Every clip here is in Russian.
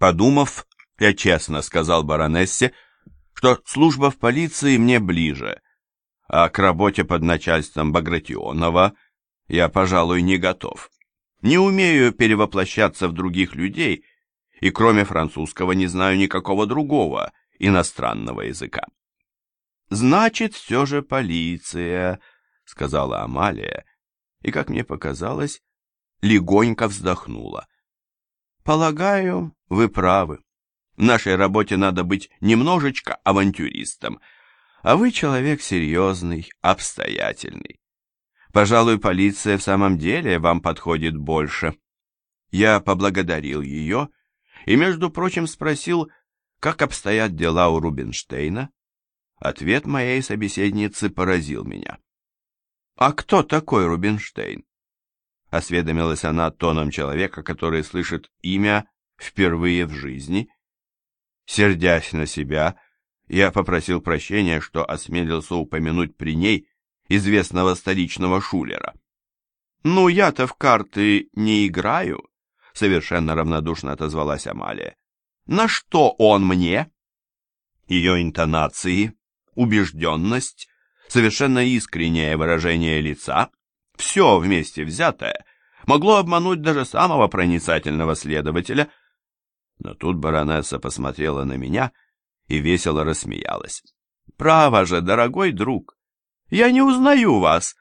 Подумав, я честно сказал баронессе, что служба в полиции мне ближе, а к работе под начальством Багратионова я, пожалуй, не готов. Не умею перевоплощаться в других людей, и кроме французского не знаю никакого другого иностранного языка. «Значит, все же полиция», — сказала Амалия, и, как мне показалось, легонько вздохнула. «Полагаю, вы правы. В нашей работе надо быть немножечко авантюристом, а вы человек серьезный, обстоятельный. Пожалуй, полиция в самом деле вам подходит больше». Я поблагодарил ее и, между прочим, спросил, как обстоят дела у Рубинштейна. Ответ моей собеседницы поразил меня. «А кто такой Рубинштейн?» Осведомилась она тоном человека, который слышит имя впервые в жизни. Сердясь на себя, я попросил прощения, что осмелился упомянуть при ней известного столичного шулера. «Ну, я-то в карты не играю», — совершенно равнодушно отозвалась Амалия. «На что он мне?» Ее интонации, убежденность, совершенно искреннее выражение лица, все вместе взятое, могло обмануть даже самого проницательного следователя. Но тут баронесса посмотрела на меня и весело рассмеялась. «Право же, дорогой друг, я не узнаю вас.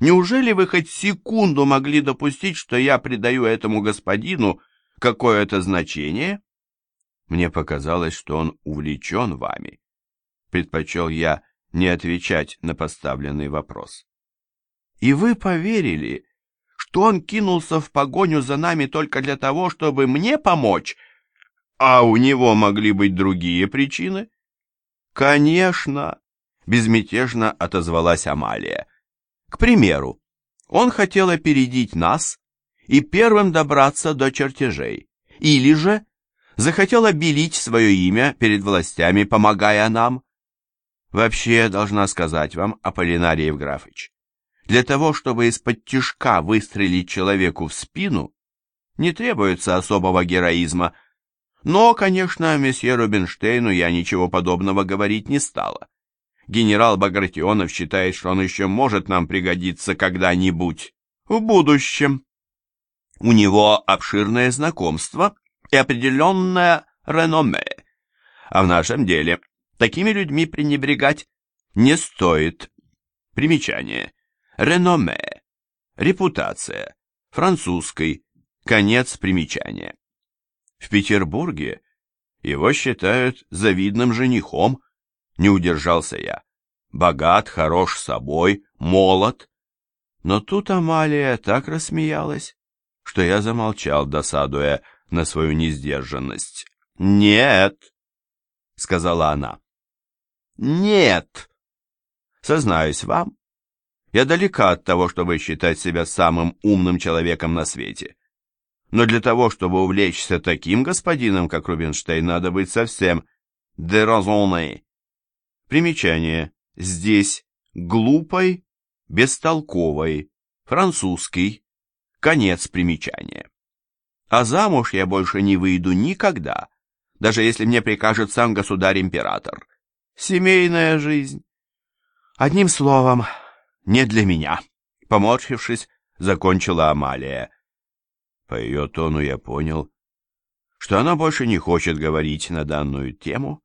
Неужели вы хоть секунду могли допустить, что я придаю этому господину какое-то значение? Мне показалось, что он увлечен вами. Предпочел я не отвечать на поставленный вопрос. И вы поверили, что он кинулся в погоню за нами только для того, чтобы мне помочь, а у него могли быть другие причины? Конечно, безмятежно отозвалась Амалия. К примеру, он хотел опередить нас и первым добраться до чертежей, или же захотел обелить свое имя перед властями, помогая нам. Вообще, должна сказать вам, Аполлинарий Евграфович, для того, чтобы из-под тишка выстрелить человеку в спину, не требуется особого героизма. Но, конечно, месье Рубинштейну я ничего подобного говорить не стала. Генерал Багратионов считает, что он еще может нам пригодиться когда-нибудь, в будущем. У него обширное знакомство и определенное реноме. А в нашем деле такими людьми пренебрегать не стоит. Примечание. Реноме. Репутация. Французской. Конец примечания. В Петербурге его считают завидным женихом, не удержался я. Богат, хорош собой, молод. Но тут Амалия так рассмеялась, что я замолчал, досадуя на свою несдержанность. «Нет», — сказала она. «Нет». Сознаюсь вам, я далека от того, чтобы считать себя самым умным человеком на свете. Но для того, чтобы увлечься таким господином, как Рубинштейн, надо быть совсем деразонной. Примечание. Здесь глупой, бестолковой, французский. Конец примечания. А замуж я больше не выйду никогда, даже если мне прикажет сам государь-император. Семейная жизнь. Одним словом, не для меня. Поморщившись, закончила Амалия. По ее тону я понял, что она больше не хочет говорить на данную тему,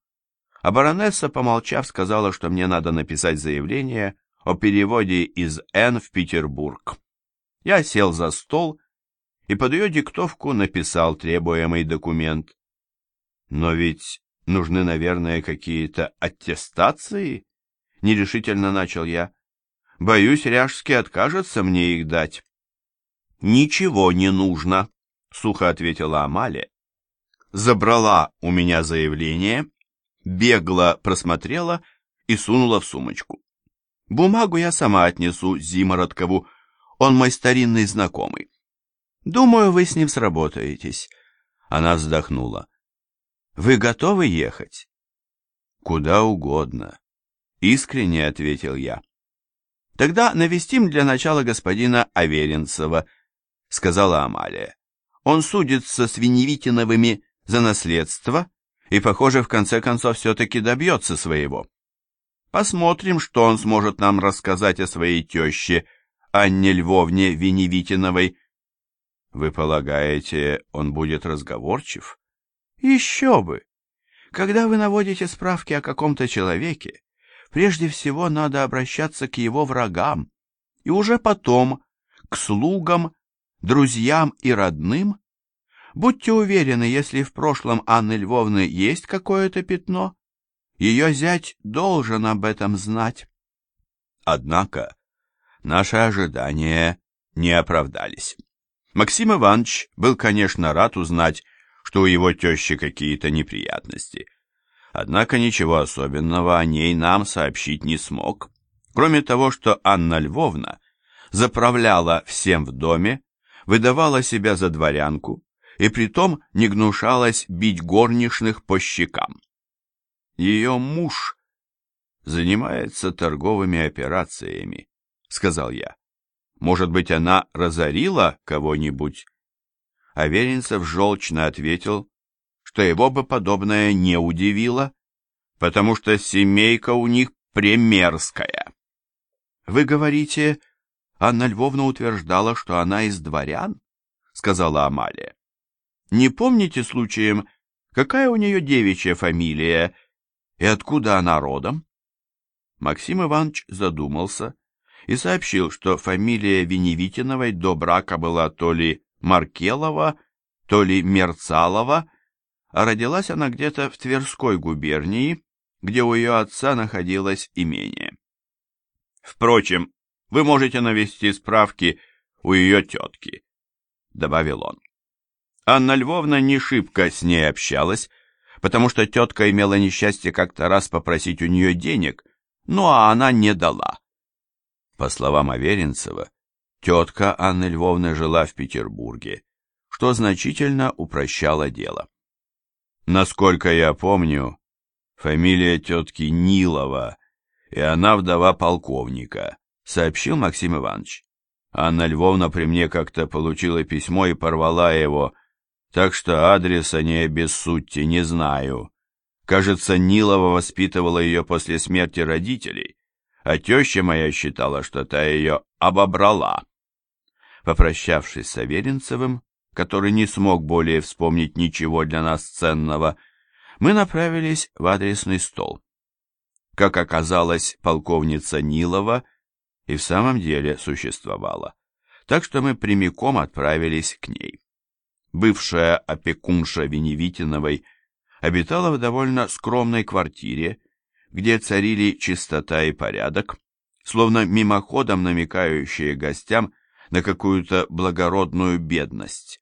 а баронесса, помолчав, сказала, что мне надо написать заявление о переводе из Н в Петербург. Я сел за стол и под ее диктовку написал требуемый документ. Но ведь нужны, наверное, какие-то аттестации, нерешительно начал я. Боюсь, Ряжский откажется мне их дать. Ничего не нужно, сухо ответила Амалия. Забрала у меня заявление бегло просмотрела и сунула в сумочку. Бумагу я сама отнесу Зимородкову, он мой старинный знакомый. Думаю, вы с ним сработаетесь. Она вздохнула. Вы готовы ехать? Куда угодно. Искренне ответил я. Тогда навестим для начала господина Аверинцева, сказала Амалия. Он судится с Веневитиновыми за наследство и, похоже, в конце концов все-таки добьется своего. Посмотрим, что он сможет нам рассказать о своей теще Анне Львовне Веневитиновой. Вы полагаете, он будет разговорчив? Еще бы! Когда вы наводите справки о каком-то человеке, прежде всего надо обращаться к его врагам, и уже потом к слугам, друзьям и родным. Будьте уверены, если в прошлом Анны Львовны есть какое-то пятно, ее зять должен об этом знать. Однако наши ожидания не оправдались. Максим Иванович был, конечно, рад узнать, что у его тещи какие-то неприятности. Однако ничего особенного о ней нам сообщить не смог, кроме того, что Анна Львовна заправляла всем в доме, выдавала себя за дворянку и притом не гнушалась бить горничных по щекам. Ее муж занимается торговыми операциями, сказал я. Может быть, она разорила кого-нибудь? Аверинцев желчно ответил, что его бы подобное не удивило, потому что семейка у них премерская. Вы говорите, Анна Львовна утверждала, что она из дворян, сказала Амалия. Не помните случаем, какая у нее девичья фамилия и откуда она родом? Максим Иванович задумался и сообщил, что фамилия Веневитиновой до брака была то ли Маркелова, то ли Мерцалова, а родилась она где-то в Тверской губернии, где у ее отца находилось имение. Впрочем, вы можете навести справки у ее тетки, добавил он. Анна Львовна не шибко с ней общалась, потому что тетка имела несчастье как-то раз попросить у нее денег, ну а она не дала. По словам Аверинцева, тетка Анны Львовны жила в Петербурге, что значительно упрощало дело. Насколько я помню, фамилия тетки Нилова, и она вдова полковника, сообщил Максим Иванович. Анна Львовна при мне как-то получила письмо и порвала его, так что адреса не обессудьте, не знаю. Кажется, Нилова воспитывала ее после смерти родителей, а теща моя считала, что та ее обобрала. Попрощавшись с Аверинцевым, который не смог более вспомнить ничего для нас ценного, мы направились в адресный стол. Как оказалось, полковница Нилова и в самом деле существовала, так что мы прямиком отправились к ней бывшая опекунша Веневитиновой, обитала в довольно скромной квартире, где царили чистота и порядок, словно мимоходом намекающие гостям на какую-то благородную бедность.